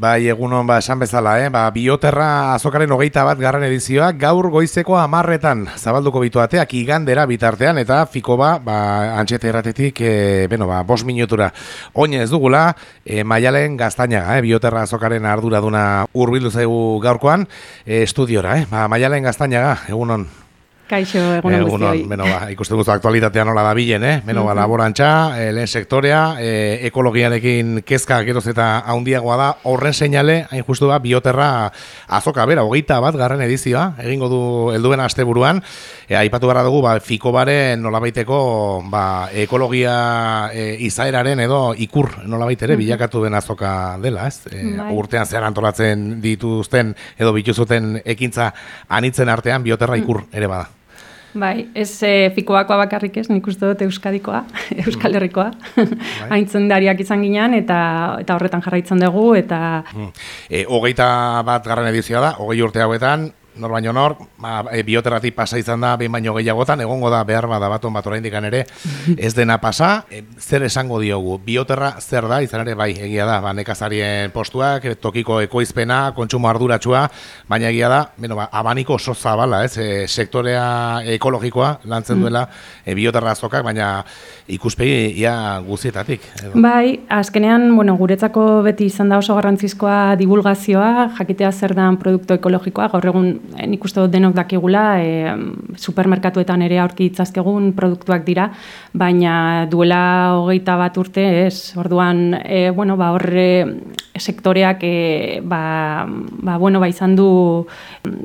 Bai, egunon, ba, esan bezala, eh? ba, bioterra azokaren hogeita bat garran edizioa, gaur goizeko amarretan zabalduko bituateak igandera bitartean, eta fiko ba, ba antxete erratetik, e, beno, ba, bos minutura. Oine ez dugula, e, maialen gaztainaga, eh? bioterra azokaren ardura duna urbildu zaigu gaurkoan, e, estudiora, eh? ba, maialen gaztainaga, egunon. Kaixo, egun guztioi. Beno, ba, ikusten guzu aktualitatea nola da bilen, eh? Beno, ba, laborantza, e, lehen sektorea, e, ekologiarekin kezka geroz eta haundiagoa da, horren seinale, hain justu ba, bioterra azoka, bera, hogeita bat, garren edizioa, egingo du helduen asteburuan, e, aipatu gara dugu, ba, fiko bare nola baiteko, ba, ekologia e, izaeraren edo ikur nola baitere, bilakatu den azoka dela, ez? E, bai. urtean zehar antolatzen dituzten edo bituzuten ekintza anitzen artean bioterra ikur ere bada. Bai, ez e, fikoakoa bakarrik ez, nik uste dut Euskadikoa, Euskal Herrikoa, bai. dariak izan ginean, eta eta horretan jarraitzen dugu, eta... E, hogeita bat garran edizioa da, hogei urte hauetan, nor baino nor, ba, e, bioterratik pasa izan da, behin baino gehiagotan, egongo da behar bada baton bat oraindik ere, ez dena pasa, e, zer esango diogu, bioterra zer da, izan ere, bai, egia da, ba, nekazarien postuak, tokiko ekoizpena, kontsumo arduratsua, baina egia da, beno, ba, abaniko oso zabala, ez, e, sektorea ekologikoa lantzen mm. duela, e, bioterra azokak, baina ikuspegi ia guzietatik. Edo. Bai, azkenean, bueno, guretzako beti izan da oso garrantzizkoa divulgazioa, jakitea zer dan produktu ekologikoa, gaur egun nik uste dut denok dakigula, e, supermerkatuetan ere aurki itzazkegun produktuak dira, baina duela hogeita bat urte, ez, orduan, e, bueno, ba, horre sektoreak e, ba, ba, bueno, ba, izan du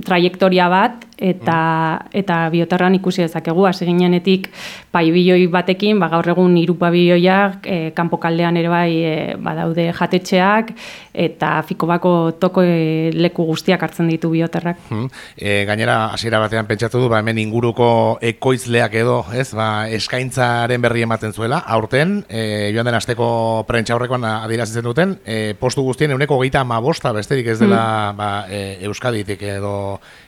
trajektoria bat, eta, mm. eta bioterran ikusi dezakegu, hasi ginenetik pai biloi batekin, ba, gaur egun irupa biloiak, e, kanpo kaldean ere bai e, badaude jatetxeak, eta fikobako toko e, leku guztiak hartzen ditu bioterrak. Mm. E, gainera, hasiera batean pentsatu du, ba, hemen inguruko ekoizleak edo, ez, ba, eskaintzaren berri ematen zuela, aurten, e, joan den asteko prentsa horrekoan adirazitzen duten, e, postu guztien euneko geita ma bosta, besterik ez dela mm. ba, e, Euskaditik edo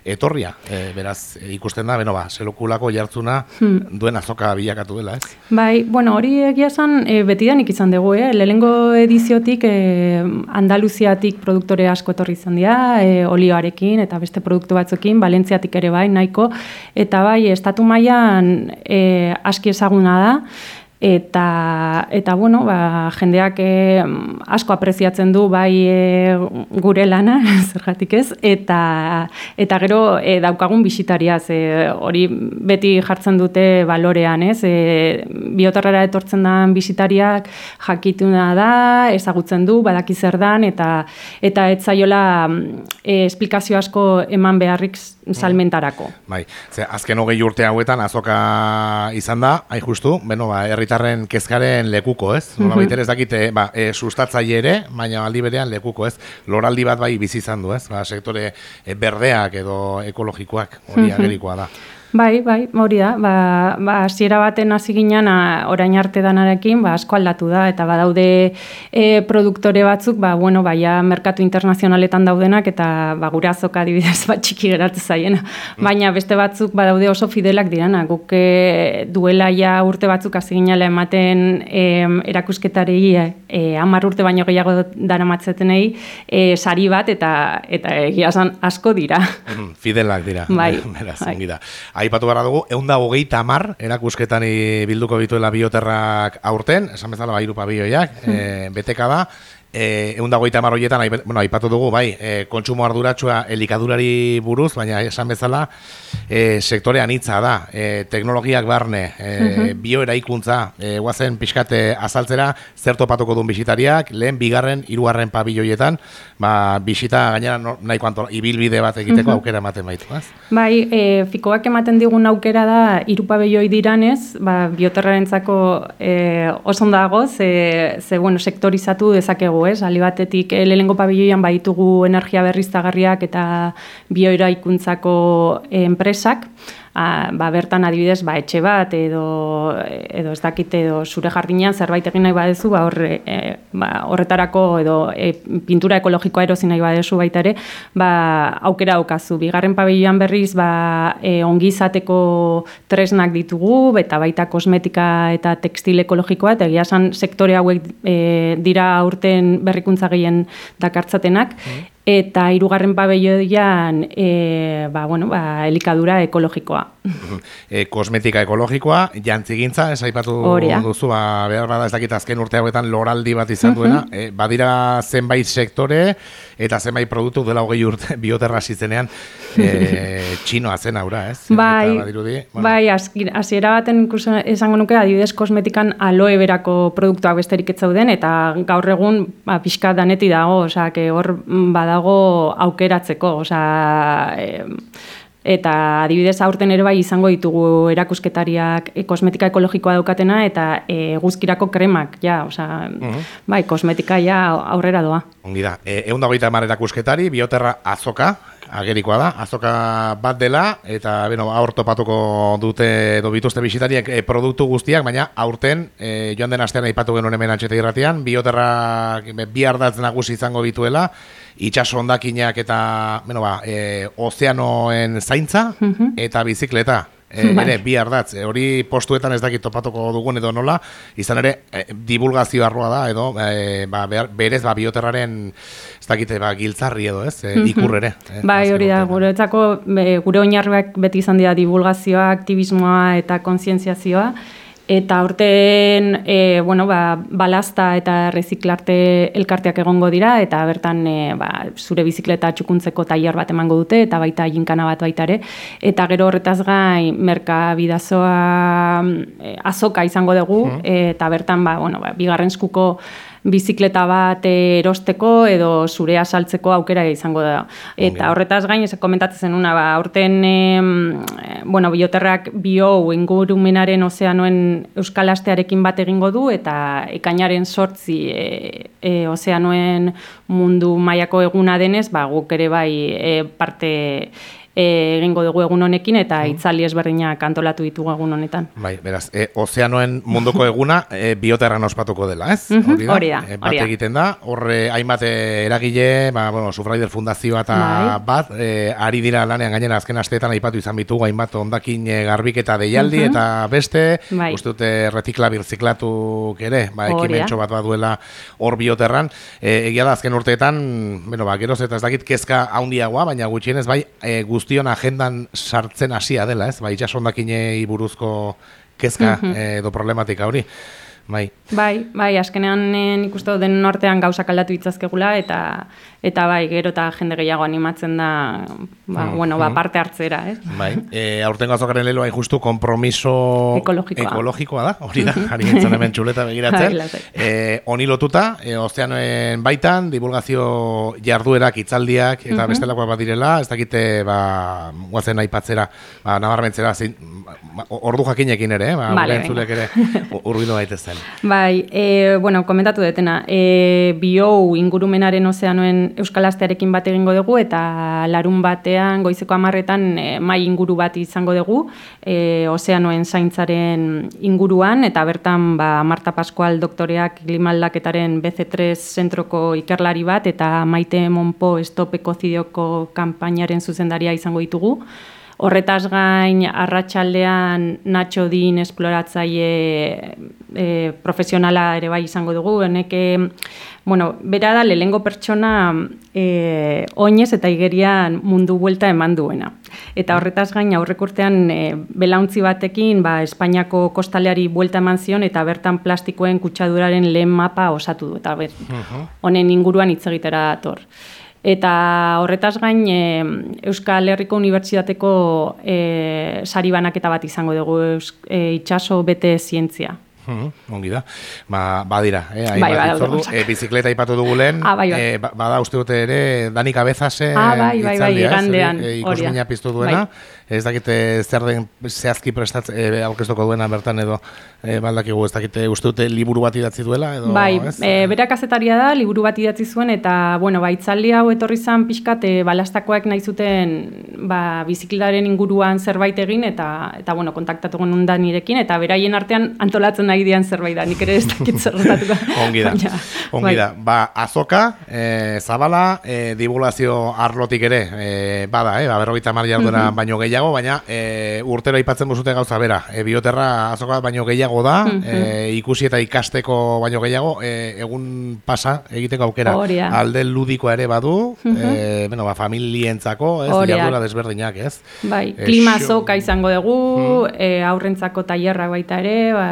etorria, e, beraz, e, ikusten da, beno ba, selokulako jartzuna mm. duen azoka bilakatu dela, ez? Bai, bueno, hori egia zan, e, beti izan dugu, eh? lehengo ediziotik e, Andaluziatik produktore asko etorri izan dira, e, olioarekin eta beste produktu batzukin, Balentziatik ere bai, nahiko, eta bai, estatu mailan e, aski ezaguna da, eta eta bueno ba, jendeak e, asko apreziatzen du bai e, gure lana zergatik ez eta eta gero e, daukagun bisitaria ze hori beti jartzen dute balorean ez e, bioterrara etortzen den bisitariak jakituna da ezagutzen du badaki zer dan eta eta etzaiola e, esplikazio asko eman beharrik salmentarako. Bai, ze azken hogei urte hauetan azoka izan da, hain justu, beno, ba, herritarren kezkaren lekuko, ez? Nola mm ez dakite, ba, e, sustatzaile ere, baina aldi berean lekuko, ez? Loraldi bat bai bizi izan du, ez? Ba, sektore e, berdeak edo ekologikoak hori agerikoa da. Bai, bai, hori da. Ba, ba hasiera baten hasi ginen orain arte danarekin, ba asko aldatu da eta badaude e, produktore batzuk, ba bueno, baia merkatu internazionaletan daudenak eta ba gure azoka adibidez bat txiki geratu zaiena. Baina beste batzuk badaude oso fidelak dirana. Guk e, duela ja urte batzuk hasi ginela ematen e, erakusketari e, 10 urte baino gehiago daramatzetenei e, sari bat eta eta egia asko dira. Mm, fidelak dira. Bai. Beraz, bai aipatu gara dugu, egun da hogeita amar, erakusketan bilduko bituela bioterrak aurten, esan bezala bai irupa bioiak, hmm. e, beteka da, eh ehun dagoita marroietan bueno, aipatu dugu bai, e, kontsumo arduratsua elikadurari buruz, baina esan bezala e, sektorean hitza da, e, teknologiak barne, e, mhm. bioeraikuntza, e, guazen pixkate azaltzera, zer topatuko duen bisitariak, lehen bigarren, hirugarren pabilloietan, ba, bisita gainera nahiko antola, ibilbide bat egiteko mhm. aukera ematen baitu, az? Bai, e, fikoak ematen digun aukera da, irupabeiloi diranez, ba, bioterrarentzako e, osondago, ze, ze bueno, sektorizatu dezakegu ez? Ali batetik e, lehengo pabiloian baitugu energia berriztagarriak eta bioiraikuntzako enpresak. A, ba, bertan adibidez ba, etxe bat edo, edo ez dakit edo zure jardinean zerbait egin nahi badezu ba, horre, e, ba, horretarako edo e, pintura ekologikoa erozi nahi badezu baita ere ba, aukera aukazu. Bigarren pabelioan berriz ba, e, ongizateko tresnak ditugu eta baita kosmetika eta tekstil ekologikoa eta egia sektore hauek e, dira aurten berrikuntza gehien dakartzatenak. Mm eta hirugarren pabelloian e, ba, bueno, ba, elikadura ekologikoa. e, kosmetika ekologikoa, jantzigintza, ez aipatu duzu, ba, behar bada ez dakit azken urte hauetan loraldi bat izan duena, e, badira zenbait sektore eta zenbait produktu dela hogei urte bioterra zitzenean e, txinoa zen aura, ez? Bai, badirudi, bueno. bai hasiera baten ikusen esango nuke adibidez kosmetikan aloe berako produktuak besterik ez zauden eta gaur egun ba, pixka daneti dago, osea, hor bada dago aukeratzeko, osea, eta adibidez aurten ere bai izango ditugu erakusketariak e, kosmetika ekologikoa daukatena eta e, guzkirako kremak, ja, osea, bai, kosmetika ja aurrera doa. Ongi da, e, egun dagoita emaretak bioterra azoka, agerikoa da, azoka bat dela, eta beno, aur topatuko dute edo bituzte bisitariek e, produktu guztiak, baina aurten, e, joan den astean aipatu genuen hemen atxete irratian, bioterra bi ardatz nagusi izango bituela, itxaso ondakinak eta, beno ba, e, ozeanoen zaintza mhm. eta bizikleta. E, ere, bi ardatz, e, hori postuetan ez dakit topatuko dugun edo nola, izan ere, e, divulgazio arroa da, edo, e, ba, berez, ba, bioterraren, ez dakite, ba, giltzarri edo, ez, e, ikur ere. E, bai, hori da, gure etzako, gure oinarruak beti izan dira divulgazioa, aktivismoa eta kontzientziazioa, Eta urten e, bueno, ba, balazta eta reziklarte elkarteak egongo dira, eta bertan e, ba, zure bizikleta txukuntzeko tailer bat emango dute, eta baita jinkana bat baita ere. Eta gero horretaz gain, merka bidazoa e, azoka izango dugu, eta bertan, ba, bueno, ba, bigarren skuko bizikleta bat erosteko edo zurea saltzeko aukera izango da. Eta horretaz gain, ez komentatzen zenuna, ba, aurten, e, bueno, bioterrak bio ingurumenaren ozeanoen euskal astearekin bat egingo du, eta ekainaren sortzi e, e, ozeanoen mundu mailako eguna denez, ba, guk ere bai e, parte e, egingo dugu egun honekin eta mm. itzali ezberdinak antolatu ditugu egun honetan. Bai, beraz, e, ozeanoen munduko eguna e, bioterran ospatuko dela, ez? Mhm, hori da, e, bat egiten da, horre hainbat e, eragile, ba, bueno, Sufraider Fundazioa eta bai. bat, e, ari dira lanean gainera azken asteetan aipatu izan bitugu hainbat ondakin e, garbik eta deialdi mhm. eta beste, bai. uste dute retikla birziklatu ere, ba, ekimentxo bat baduela hor bioterran, e, egia da azken urteetan, bueno, ba, geroz eta ez dakit kezka haundiagoa, baina gutxienez bai, e, guztion agendan sartzen hasia dela, ez? Ba, itxasondakinei buruzko kezka mm edo problematika hori. Bai. Bai, bai, azkenean eh, nik uste den nortean gauzak aldatu itzazkegula eta eta bai, gero eta jende gehiago animatzen da, ba, mm, bueno, ba, mm. parte hartzera, ez? Bai, e, aurten gazokaren lelo hain justu kompromiso ekologikoa, ekologikoa da, hori da, ari gintzen hemen txuleta begiratzen. e, oni lotuta, e, ozeanoen baitan, divulgazio jarduerak, itzaldiak, eta bestelakoa bat direla, ez dakite, ba, guazen aipatzera, ba, nabarmentzera, ba, ordu jakinekin ere, eh? ba, vale, ere, urbildu baitezen. Bai, e, bueno, komentatu detena, e, bio ingurumenaren ozeanoen Euskal Astearekin bat egingo dugu, eta larun batean, goizeko amarretan, e, mai inguru bat izango dugu, e, ozeanoen zaintzaren inguruan, eta bertan, ba, Marta Pascual doktoreak klimaldaketaren BC3 zentroko ikerlari bat, eta maite monpo estopeko zidioko kampainaren zuzendaria izango ditugu. Horretaz gain, arratsaldean Nacho Din esploratzaile e, profesionala ere bai izango dugu, eneke, bueno, bera da lehengo pertsona e, oinez eta igerian mundu buelta eman duena. Eta horretaz gain, aurrekurtean e, belauntzi batekin, ba, Espainiako kostaleari buelta eman zion, eta bertan plastikoen kutsaduraren lehen mapa osatu du, eta ber, honen inguruan hitz egitera dator. Eta horretaz gain, e, Euskal Herriko Unibertsitateko e, sari banaketa bat izango dugu e, itxaso bete zientzia. Mhm, ongi da. Ba, badira, eh, Bai, hitzordu. gauzak. Eh, bizikleta ipatu dugu lehen, Ah, bai, bai. eh, ba- bada uste dute ere Dani Cabezase Ah, bai, bai, bai, hitzaldia, ez? igandean, eh, da. ikusmina piztu duena. Bai. Ez dakite zer den zehazki prestatze, eh, aurkeztuko duena bertan edo eh, baldakigu ez dakite uste dute liburu bat idatzi duela edo Bai, ez? e, berak azetaria da, liburu bat idatzi zuen, eta, bueno, ba, itzaldi hau etorri zan pixkat, e, balastakoak nahi zuten, ba, biziklaren inguruan zerbait egin, eta, eta bueno, kontaktatu genuen da nirekin, eta beraien artean antolatzen nahi dian zerbait da, nik ere ez dakit zerretatuko. Ongi da, Baina, ongi bai. da. Ba, azoka, e, zabala, e, divulazio arlotik ere, e, bada, e, ba, berrogeita jardura Mhm. baino gehiago, baina e, urtero aipatzen buzute gauza bera. E, bioterra azoka baino gehiago da, Mhm. e, ikusi eta ikasteko baino gehiago, e, egun pasa egiteko aukera. Hori da. Alde ludikoa ere badu, e, bueno, ba, familientzako, ez, jardura desberdinak, ez? Bai, Eh, klima zoka izango dugu, e, aurrentzako tailerrak baita ere, ba,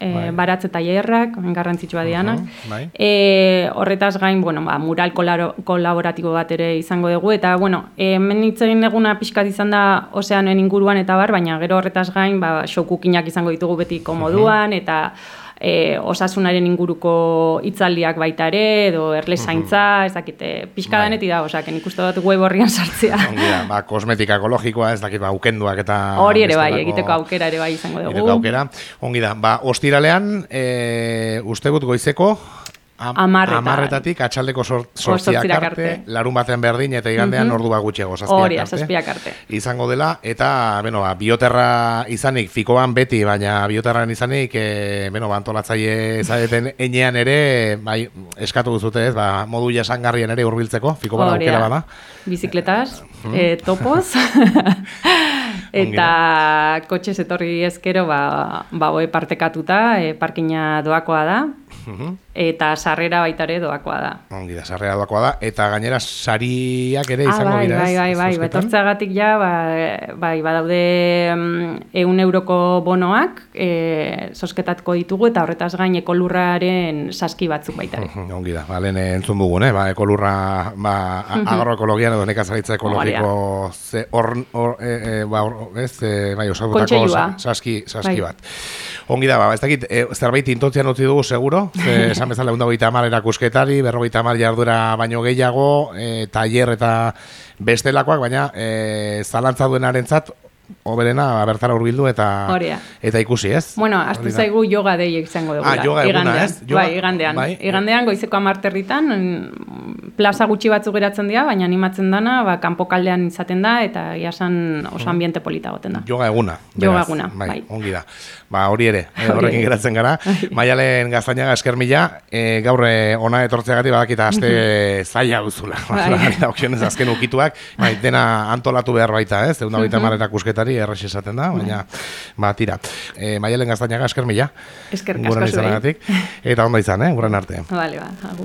e, Bai. baratze tailerrak, garrantzitsua dianak. Mhm, bai. E, horretaz gain, bueno, ba, mural kolaboratibo bat ere izango dugu, eta, bueno, hemen hitz egin eguna pixkat izan da ozeanoen inguruan eta bar, baina gero horretaz gain, ba, showcookinak izango ditugu beti komoduan, eta e, osasunaren inguruko hitzaldiak baita ere, edo erle zaintza, ez dakite, pixka Bai. da, osea, nik uste dut web horrian sartzea. Ongi da, ba, kosmetika ekologikoa, ez dakit, ba, ukenduak eta... Hori ere bai, egiteko aukera ere bai izango dugu. Egiteko aukera. Ongi da, ba, ostiralean, e, uste gut goizeko, am, Hamarretan. amarretatik, atxaldeko sor, sortziak arte, arte. larun batean berdin, eta igandean Mhm. ordu bat gutxiago, zazpiak Hori, arte. zazpiak arte. Izango dela, eta, beno, ba, bioterra izanik, fikoan beti, baina bioterran izanik, e, beno, ba, antolatzaile zareten enean ere, bai, eskatu duzute ez, ba, modu jasangarrien ere hurbiltzeko, fiko Hori aukera da. bada. Bizikletas, eh, topoz, eta kotxez etorri ezkero, ba, ba hoe partekatuta, eh, parkina doakoa da, Eta sarrera baita ere doakoa da. Ongi da, sarrera doakoa da, eta gainera sariak ere Ah, izango bai, dira, bai, ez? bai, bai, zozketan? betortzeagatik ja, ba, bai, badaude mm, eun euroko bonoak, e, zosketatko ditugu, eta horretaz gain ekolurraren saski batzuk baita ere. Ongi da, ba, lehen entzun dugun, eh? ba, ekolurra, ba, agroekologian edo nekazaritza ekologiko ze hor, hor, e, e, ba, hor, ez, e, bai, osatutako saski, saski Bai. bat. Ongi da, ba, ez dakit, e, zerbait intotzian utzi dugu, seguro, ze, esan bezala, egun dagoita amar erakusketari, berrogeita amar jardura baino gehiago, e, tailer eta bestelakoak, baina e, zalantza duenarentzat, oberena ba, bertara hurbildu eta Hori da. eta ikusi, ez? Bueno, astu zaigu yoga dei izango dugu. Ah, yoga eguna, ez? Yoga- bai, igandean. bai. Igandean goizeko amarterritan, mm, plaza gutxi batzuk geratzen dira, baina animatzen dana, ba, kanpokaldean izaten da, eta iasan oso ambiente polita goten da. Yoga eguna. Beraz. eguna, bai, bai. Ongi da. Ba, hori ere, eh, horrekin geratzen gara. Maialen gaztainaga esker mila, eh, gaur eh, ona etortzeagatik badakita aste zaila duzula. Bai. Bai. Azken ukituak, bai, dena antolatu behar baita, ez? Egun da baita erakusketari errex esaten da, baina, ba, tira. Eh, Maialen gaztainaga esker mila. Eskerrik Guran asko zuei. izanagatik. Eta ondo izan, eh? Guran arte. Vale, ba.